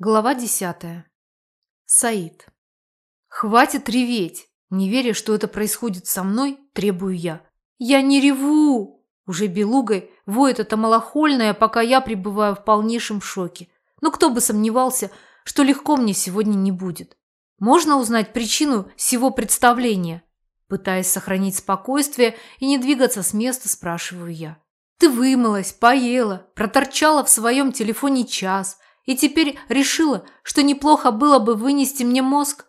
Глава десятая. Саид. Хватит реветь. Не веря, что это происходит со мной, требую я. Я не реву. Уже белугой воет это малохольное, пока я пребываю в полнейшем шоке. Но кто бы сомневался, что легко мне сегодня не будет. Можно узнать причину всего представления? Пытаясь сохранить спокойствие и не двигаться с места, спрашиваю я. Ты вымылась, поела, проторчала в своем телефоне час – и теперь решила, что неплохо было бы вынести мне мозг.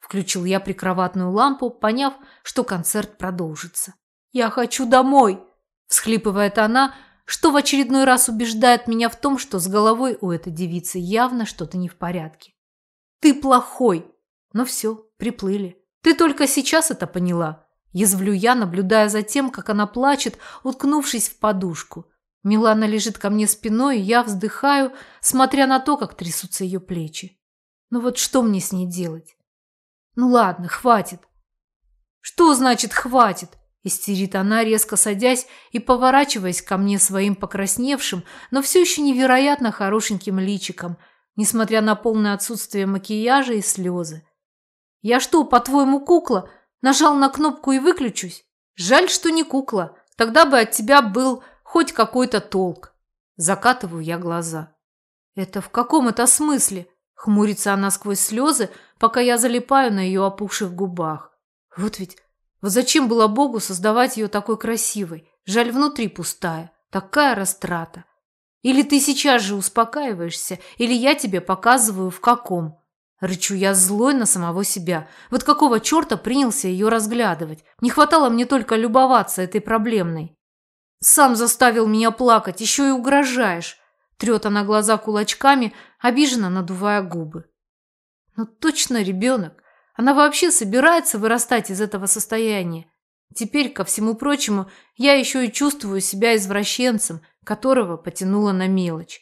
Включил я прикроватную лампу, поняв, что концерт продолжится. «Я хочу домой!» – всхлипывает она, что в очередной раз убеждает меня в том, что с головой у этой девицы явно что-то не в порядке. «Ты плохой!» Но все, приплыли. Ты только сейчас это поняла. Язвлю я, наблюдая за тем, как она плачет, уткнувшись в подушку. Милана лежит ко мне спиной, и я вздыхаю, смотря на то, как трясутся ее плечи. Ну вот что мне с ней делать? Ну ладно, хватит. Что значит «хватит»? Истерит она, резко садясь и поворачиваясь ко мне своим покрасневшим, но все еще невероятно хорошеньким личиком, несмотря на полное отсутствие макияжа и слезы. «Я что, по-твоему, кукла? Нажал на кнопку и выключусь? Жаль, что не кукла. Тогда бы от тебя был хоть какой-то толк. Закатываю я глаза. Это в каком это смысле? Хмурится она сквозь слезы, пока я залипаю на ее опухших губах. Вот ведь, вот зачем было Богу создавать ее такой красивой? Жаль, внутри пустая. Такая растрата. Или ты сейчас же успокаиваешься, или я тебе показываю, в каком. Рычу я злой на самого себя. Вот какого черта принялся ее разглядывать? Не хватало мне только любоваться этой проблемной. Сам заставил меня плакать, еще и угрожаешь. Трет она глаза кулачками, обиженно надувая губы. Ну точно ребенок. Она вообще собирается вырастать из этого состояния. Теперь, ко всему прочему, я еще и чувствую себя извращенцем, которого потянула на мелочь.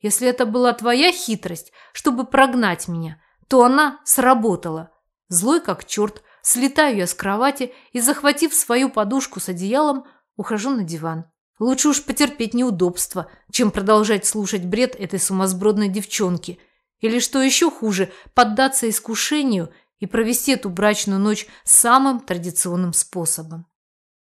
Если это была твоя хитрость, чтобы прогнать меня, то она сработала. Злой как черт, слетаю я с кровати и, захватив свою подушку с одеялом, Ухожу на диван. Лучше уж потерпеть неудобства, чем продолжать слушать бред этой сумасбродной девчонки. Или, что еще хуже, поддаться искушению и провести эту брачную ночь самым традиционным способом.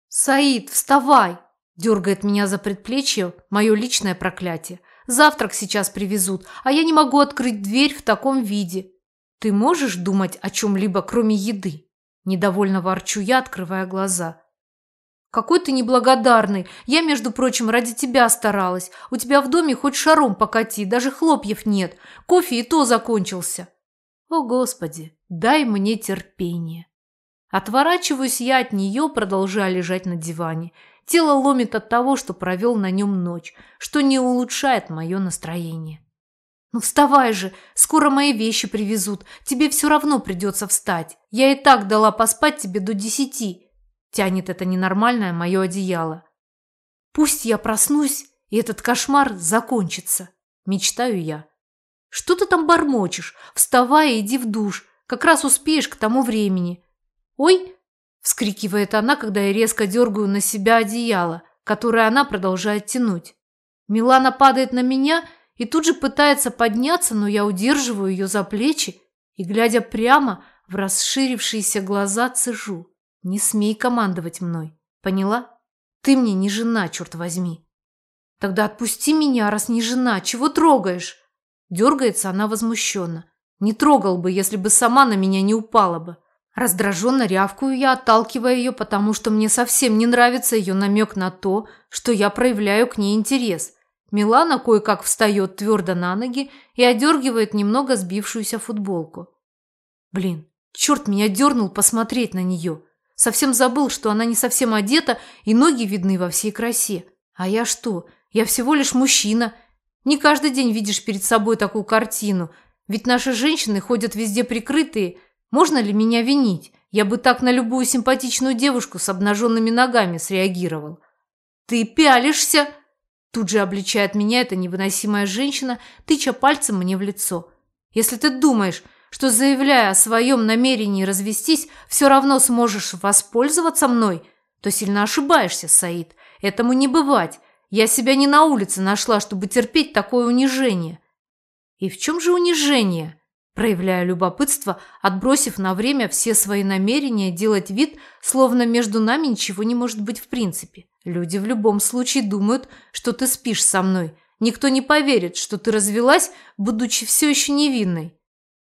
«Саид, вставай!» – дергает меня за предплечье мое личное проклятие. «Завтрак сейчас привезут, а я не могу открыть дверь в таком виде. Ты можешь думать о чем-либо, кроме еды?» Недовольно ворчу я, открывая глаза. «Какой ты неблагодарный! Я, между прочим, ради тебя старалась. У тебя в доме хоть шаром покати, даже хлопьев нет. Кофе и то закончился». «О, Господи, дай мне терпение!» Отворачиваюсь я от нее, продолжая лежать на диване. Тело ломит от того, что провел на нем ночь, что не улучшает мое настроение. «Ну вставай же, скоро мои вещи привезут, тебе все равно придется встать. Я и так дала поспать тебе до десяти». Тянет это ненормальное мое одеяло. Пусть я проснусь, и этот кошмар закончится. Мечтаю я. Что ты там бормочешь? Вставай и иди в душ. Как раз успеешь к тому времени. Ой! Вскрикивает она, когда я резко дергаю на себя одеяло, которое она продолжает тянуть. Милана падает на меня и тут же пытается подняться, но я удерживаю ее за плечи и, глядя прямо в расширившиеся глаза, цежу. Не смей командовать мной. Поняла? Ты мне не жена, черт возьми. Тогда отпусти меня, раз не жена. Чего трогаешь? Дергается она возмущенно. Не трогал бы, если бы сама на меня не упала бы. Раздраженно рявкую я, отталкивая ее, потому что мне совсем не нравится ее намек на то, что я проявляю к ней интерес. Милана кое-как встает твердо на ноги и одергивает немного сбившуюся футболку. Блин, черт меня дернул посмотреть на нее. Совсем забыл, что она не совсем одета и ноги видны во всей красе. А я что? Я всего лишь мужчина. Не каждый день видишь перед собой такую картину. Ведь наши женщины ходят везде прикрытые. Можно ли меня винить? Я бы так на любую симпатичную девушку с обнаженными ногами среагировал. «Ты пялишься!» Тут же обличает меня эта невыносимая женщина, тыча пальцем мне в лицо. «Если ты думаешь, что, заявляя о своем намерении развестись, все равно сможешь воспользоваться мной, то сильно ошибаешься, Саид. Этому не бывать. Я себя не на улице нашла, чтобы терпеть такое унижение. И в чем же унижение? Проявляя любопытство, отбросив на время все свои намерения делать вид, словно между нами ничего не может быть в принципе. Люди в любом случае думают, что ты спишь со мной. Никто не поверит, что ты развелась, будучи все еще невинной.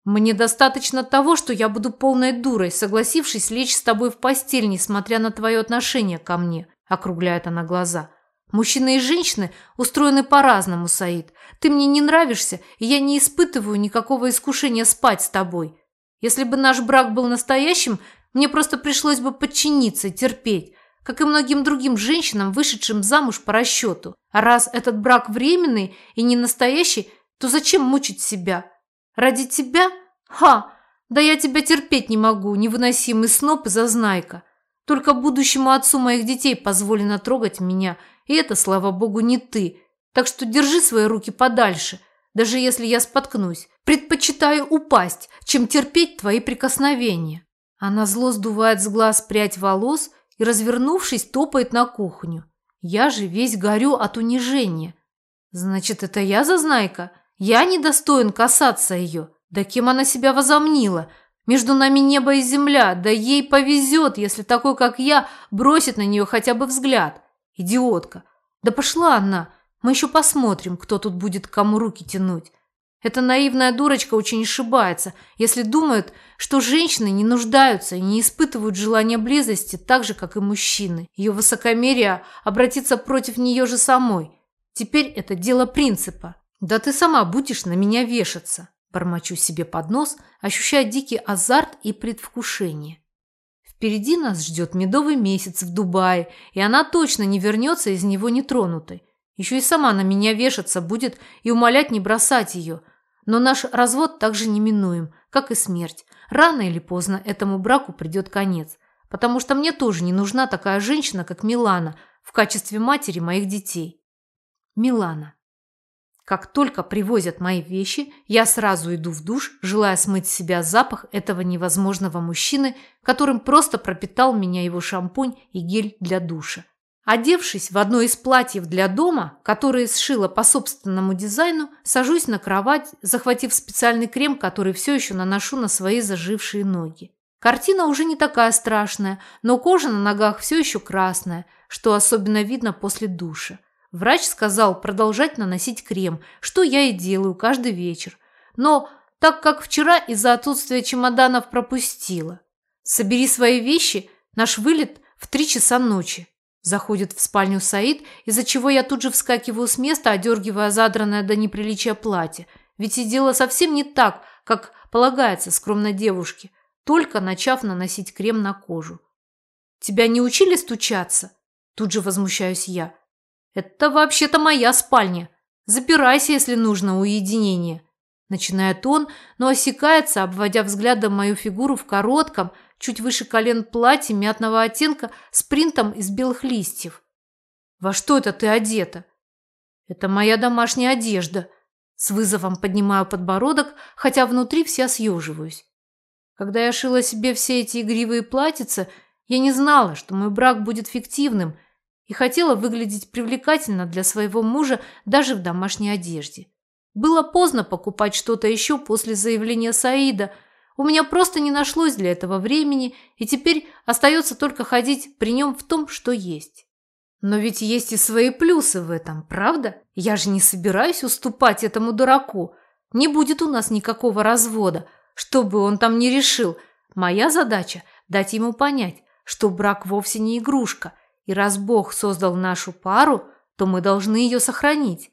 Мне достаточно того, что я буду полной дурой, согласившись лечь с тобой в постель, несмотря на твое отношение ко мне, округляет она глаза. Мужчины и женщины устроены по-разному, Саид. Ты мне не нравишься, и я не испытываю никакого искушения спать с тобой. Если бы наш брак был настоящим, мне просто пришлось бы подчиниться и терпеть, как и многим другим женщинам, вышедшим замуж по расчету. А раз этот брак временный и не настоящий, то зачем мучить себя? Ради тебя? Ха! Да я тебя терпеть не могу, невыносимый сноп и зазнайка. Только будущему отцу моих детей позволено трогать меня, и это, слава богу, не ты. Так что держи свои руки подальше, даже если я споткнусь. Предпочитаю упасть, чем терпеть твои прикосновения. Она зло сдувает с глаз прядь волос и, развернувшись, топает на кухню. Я же весь горю от унижения. Значит, это я зазнайка? Я недостоин касаться ее. Да кем она себя возомнила? Между нами небо и земля. Да ей повезет, если такой, как я, бросит на нее хотя бы взгляд. Идиотка. Да пошла она. Мы еще посмотрим, кто тут будет кому руки тянуть. Эта наивная дурочка очень ошибается, если думает, что женщины не нуждаются и не испытывают желания близости так же, как и мужчины. Ее высокомерие обратится против нее же самой. Теперь это дело принципа. Да ты сама будешь на меня вешаться. Бормочу себе под нос, ощущая дикий азарт и предвкушение. Впереди нас ждет медовый месяц в Дубае, и она точно не вернется из него нетронутой. Еще и сама на меня вешаться будет и умолять не бросать ее. Но наш развод также неминуем, как и смерть. Рано или поздно этому браку придет конец. Потому что мне тоже не нужна такая женщина, как Милана, в качестве матери моих детей. Милана. Как только привозят мои вещи, я сразу иду в душ, желая смыть с себя запах этого невозможного мужчины, которым просто пропитал меня его шампунь и гель для душа. Одевшись в одно из платьев для дома, которое сшила по собственному дизайну, сажусь на кровать, захватив специальный крем, который все еще наношу на свои зажившие ноги. Картина уже не такая страшная, но кожа на ногах все еще красная, что особенно видно после душа. Врач сказал продолжать наносить крем, что я и делаю каждый вечер. Но так как вчера из-за отсутствия чемоданов пропустила. Собери свои вещи, наш вылет в три часа ночи. Заходит в спальню Саид, из-за чего я тут же вскакиваю с места, одергивая задранное до неприличия платье. Ведь и дело совсем не так, как полагается скромной девушке, только начав наносить крем на кожу. «Тебя не учили стучаться?» Тут же возмущаюсь я. «Это вообще-то моя спальня. Запирайся, если нужно уединение». Начинает он, но осекается, обводя взглядом мою фигуру в коротком, чуть выше колен платье мятного оттенка с принтом из белых листьев. «Во что это ты одета?» «Это моя домашняя одежда». С вызовом поднимаю подбородок, хотя внутри вся съеживаюсь. Когда я шила себе все эти игривые платьица, я не знала, что мой брак будет фиктивным – и хотела выглядеть привлекательно для своего мужа даже в домашней одежде. Было поздно покупать что-то еще после заявления Саида. У меня просто не нашлось для этого времени, и теперь остается только ходить при нем в том, что есть. Но ведь есть и свои плюсы в этом, правда? Я же не собираюсь уступать этому дураку. Не будет у нас никакого развода, что бы он там ни решил. Моя задача – дать ему понять, что брак вовсе не игрушка – и раз Бог создал нашу пару, то мы должны ее сохранить.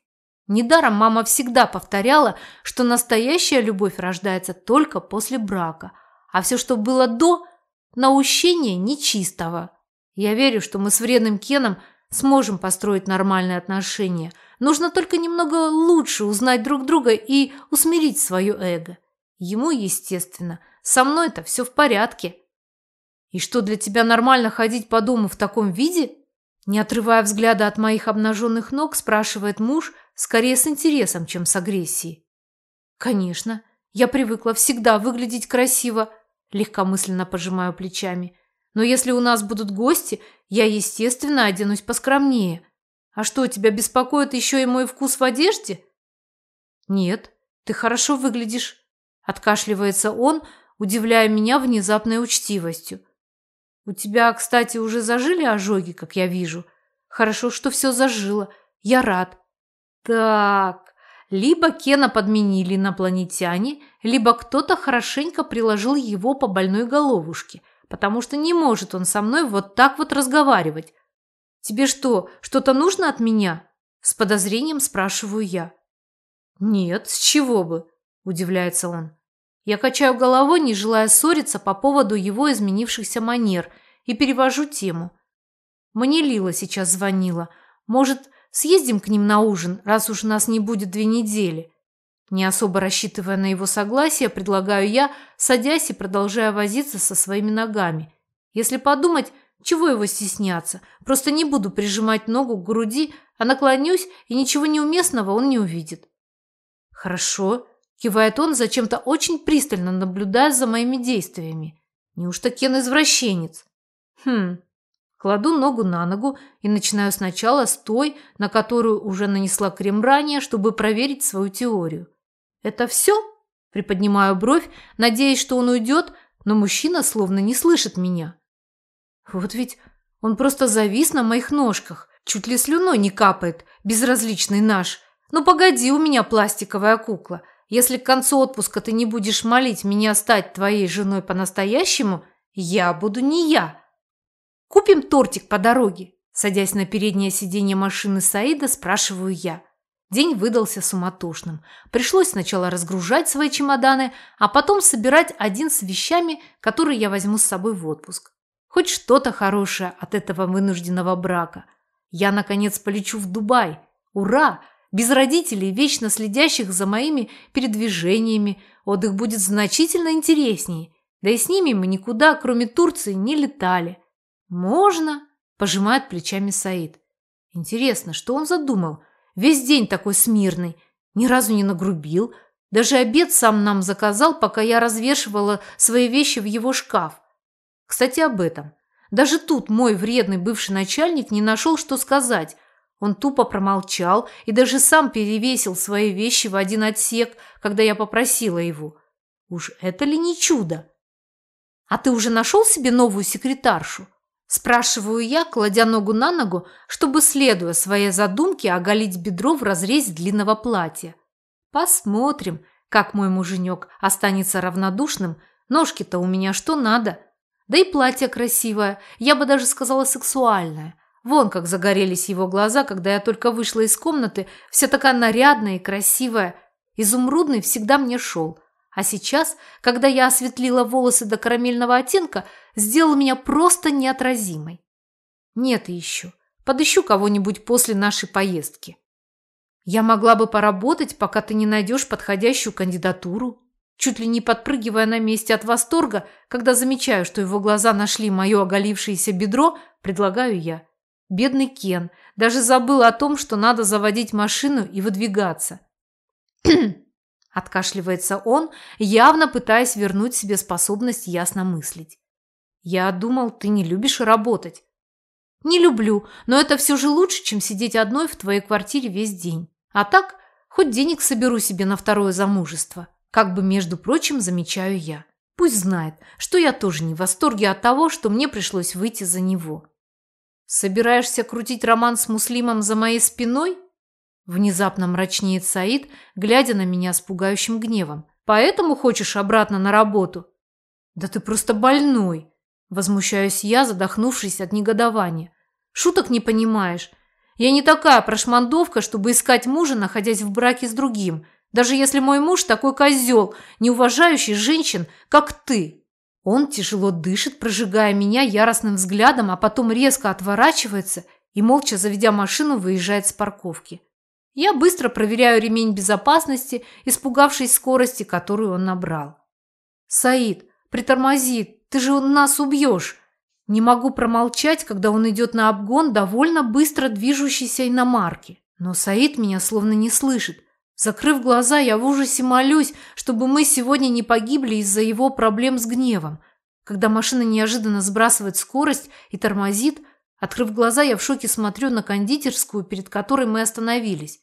Недаром мама всегда повторяла, что настоящая любовь рождается только после брака, а все, что было до – наущение нечистого. Я верю, что мы с вредным Кеном сможем построить нормальные отношения. Нужно только немного лучше узнать друг друга и усмирить свое эго. Ему, естественно, со мной-то все в порядке. «И что, для тебя нормально ходить по дому в таком виде?» Не отрывая взгляда от моих обнаженных ног, спрашивает муж, скорее с интересом, чем с агрессией. «Конечно. Я привыкла всегда выглядеть красиво», – легкомысленно пожимаю плечами. «Но если у нас будут гости, я, естественно, оденусь поскромнее. А что, тебя беспокоит еще и мой вкус в одежде?» «Нет. ты хорошо выглядишь», – откашливается он, удивляя меня внезапной учтивостью. «У тебя, кстати, уже зажили ожоги, как я вижу. Хорошо, что все зажило. Я рад». «Так, либо Кена подменили инопланетяне, либо кто-то хорошенько приложил его по больной головушке, потому что не может он со мной вот так вот разговаривать. «Тебе что, что-то нужно от меня?» С подозрением спрашиваю я. «Нет, с чего бы?» – удивляется он. Я качаю головой, не желая ссориться по поводу его изменившихся манер, и перевожу тему. Мне Лила сейчас звонила. Может, съездим к ним на ужин, раз уж нас не будет две недели? Не особо рассчитывая на его согласие, предлагаю я, садясь и продолжая возиться со своими ногами. Если подумать, чего его стесняться? Просто не буду прижимать ногу к груди, а наклонюсь, и ничего неуместного он не увидит. Хорошо, кивает он, зачем-то очень пристально наблюдая за моими действиями. Неужто Кен извращенец? Хм. Кладу ногу на ногу и начинаю сначала с той, на которую уже нанесла крем ранее, чтобы проверить свою теорию. «Это все?» Приподнимаю бровь, надеясь, что он уйдет, но мужчина словно не слышит меня. Вот ведь он просто завис на моих ножках, чуть ли слюной не капает, безразличный наш. Ну погоди, у меня пластиковая кукла. Если к концу отпуска ты не будешь молить меня стать твоей женой по-настоящему, я буду не я. Купим тортик по дороге. Садясь на переднее сиденье машины Саида, спрашиваю я. День выдался суматошным. Пришлось сначала разгружать свои чемоданы, а потом собирать один с вещами, которые я возьму с собой в отпуск. Хоть что-то хорошее от этого вынужденного брака. Я, наконец, полечу в Дубай. Ура! Без родителей, вечно следящих за моими передвижениями, отдых будет значительно интереснее. Да и с ними мы никуда, кроме Турции, не летали. Можно? Пожимает плечами Саид. Интересно, что он задумал? Весь день такой смирный, ни разу не нагрубил. Даже обед сам нам заказал, пока я развешивала свои вещи в его шкаф. Кстати, об этом. Даже тут мой вредный бывший начальник не нашел, что сказать. Он тупо промолчал и даже сам перевесил свои вещи в один отсек, когда я попросила его. Уж это ли не чудо? «А ты уже нашел себе новую секретаршу?» Спрашиваю я, кладя ногу на ногу, чтобы, следуя своей задумке, оголить бедро в разрезе длинного платья. Посмотрим, как мой муженек останется равнодушным. Ножки-то у меня что надо. Да и платье красивое, я бы даже сказала сексуальное. Вон как загорелись его глаза, когда я только вышла из комнаты, вся такая нарядная и красивая. Изумрудный всегда мне шел. А сейчас, когда я осветлила волосы до карамельного оттенка, сделал меня просто неотразимой. Нет еще. Подыщу кого-нибудь после нашей поездки. Я могла бы поработать, пока ты не найдешь подходящую кандидатуру. Чуть ли не подпрыгивая на месте от восторга, когда замечаю, что его глаза нашли мое оголившееся бедро, предлагаю я. Бедный Кен даже забыл о том, что надо заводить машину и выдвигаться. Откашливается он, явно пытаясь вернуть себе способность ясно мыслить. «Я думал, ты не любишь работать». «Не люблю, но это все же лучше, чем сидеть одной в твоей квартире весь день. А так, хоть денег соберу себе на второе замужество». Как бы, между прочим, замечаю я. Пусть знает, что я тоже не в восторге от того, что мне пришлось выйти за него. «Собираешься крутить роман с Муслимом за моей спиной?» Внезапно мрачнеет Саид, глядя на меня с пугающим гневом. «Поэтому хочешь обратно на работу?» «Да ты просто больной!» Возмущаюсь я, задохнувшись от негодования. «Шуток не понимаешь. Я не такая прошмандовка, чтобы искать мужа, находясь в браке с другим, даже если мой муж такой козел, не уважающий женщин, как ты». Он тяжело дышит, прожигая меня яростным взглядом, а потом резко отворачивается и, молча заведя машину, выезжает с парковки. Я быстро проверяю ремень безопасности, испугавшись скорости, которую он набрал. «Саид, притормози, ты же нас убьешь!» Не могу промолчать, когда он идет на обгон довольно быстро движущейся иномарки. Но Саид меня словно не слышит. Закрыв глаза, я в ужасе молюсь, чтобы мы сегодня не погибли из-за его проблем с гневом. Когда машина неожиданно сбрасывает скорость и тормозит, открыв глаза, я в шоке смотрю на кондитерскую, перед которой мы остановились.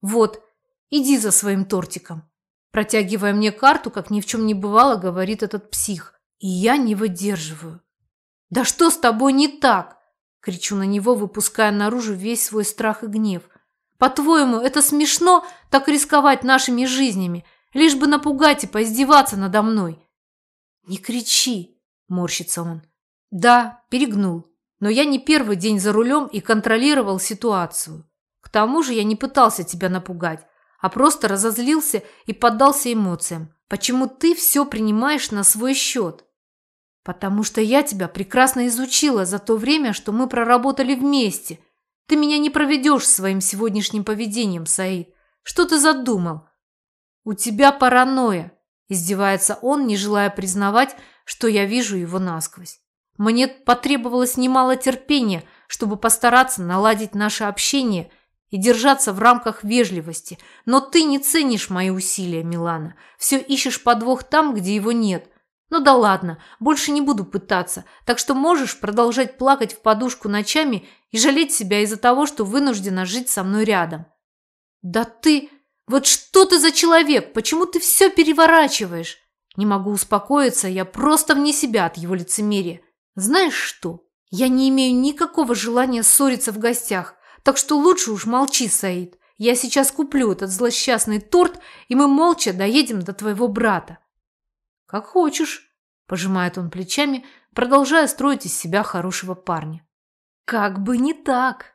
Вот, иди за своим тортиком. Протягивая мне карту, как ни в чем не бывало, говорит этот псих. И я не выдерживаю. «Да что с тобой не так?» Кричу на него, выпуская наружу весь свой страх и гнев. «По-твоему, это смешно так рисковать нашими жизнями, лишь бы напугать и поиздеваться надо мной?» «Не кричи!» – морщится он. «Да, перегнул. Но я не первый день за рулем и контролировал ситуацию. К тому же я не пытался тебя напугать, а просто разозлился и поддался эмоциям. Почему ты все принимаешь на свой счет? Потому что я тебя прекрасно изучила за то время, что мы проработали вместе. Ты меня не проведешь своим сегодняшним поведением, Саид. Что ты задумал? У тебя паранойя, издевается он, не желая признавать, что я вижу его насквозь. Мне потребовалось немало терпения, чтобы постараться наладить наше общение и держаться в рамках вежливости. Но ты не ценишь мои усилия, Милана. Все ищешь подвох там, где его нет. Ну да ладно, больше не буду пытаться, так что можешь продолжать плакать в подушку ночами и жалеть себя из-за того, что вынуждена жить со мной рядом. Да ты... Вот что ты за человек? Почему ты все переворачиваешь? Не могу успокоиться, я просто вне себя от его лицемерия. Знаешь что? Я не имею никакого желания ссориться в гостях, так что лучше уж молчи, Саид. Я сейчас куплю этот злосчастный торт, и мы молча доедем до твоего брата. Как хочешь, пожимает он плечами, продолжая строить из себя хорошего парня. Как бы не так.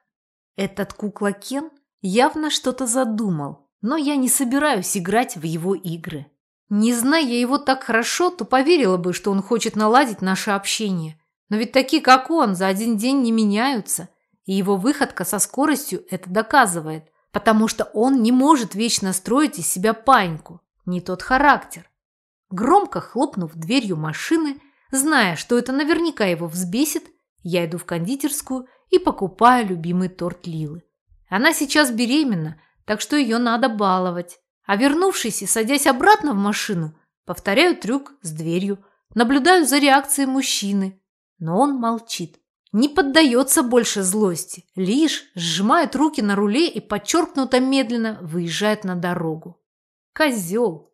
Этот кукла Кен явно что-то задумал, но я не собираюсь играть в его игры. Не зная его так хорошо, то поверила бы, что он хочет наладить наше общение. Но ведь такие, как он, за один день не меняются, и его выходка со скоростью это доказывает, потому что он не может вечно строить из себя паньку, не тот характер. Громко хлопнув дверью машины, зная, что это наверняка его взбесит, я иду в кондитерскую и покупаю любимый торт Лилы. Она сейчас беременна, так что ее надо баловать. А вернувшись и садясь обратно в машину, повторяю трюк с дверью, наблюдаю за реакцией мужчины, но он молчит. Не поддается больше злости, лишь сжимает руки на руле и подчеркнуто медленно выезжает на дорогу. Козел!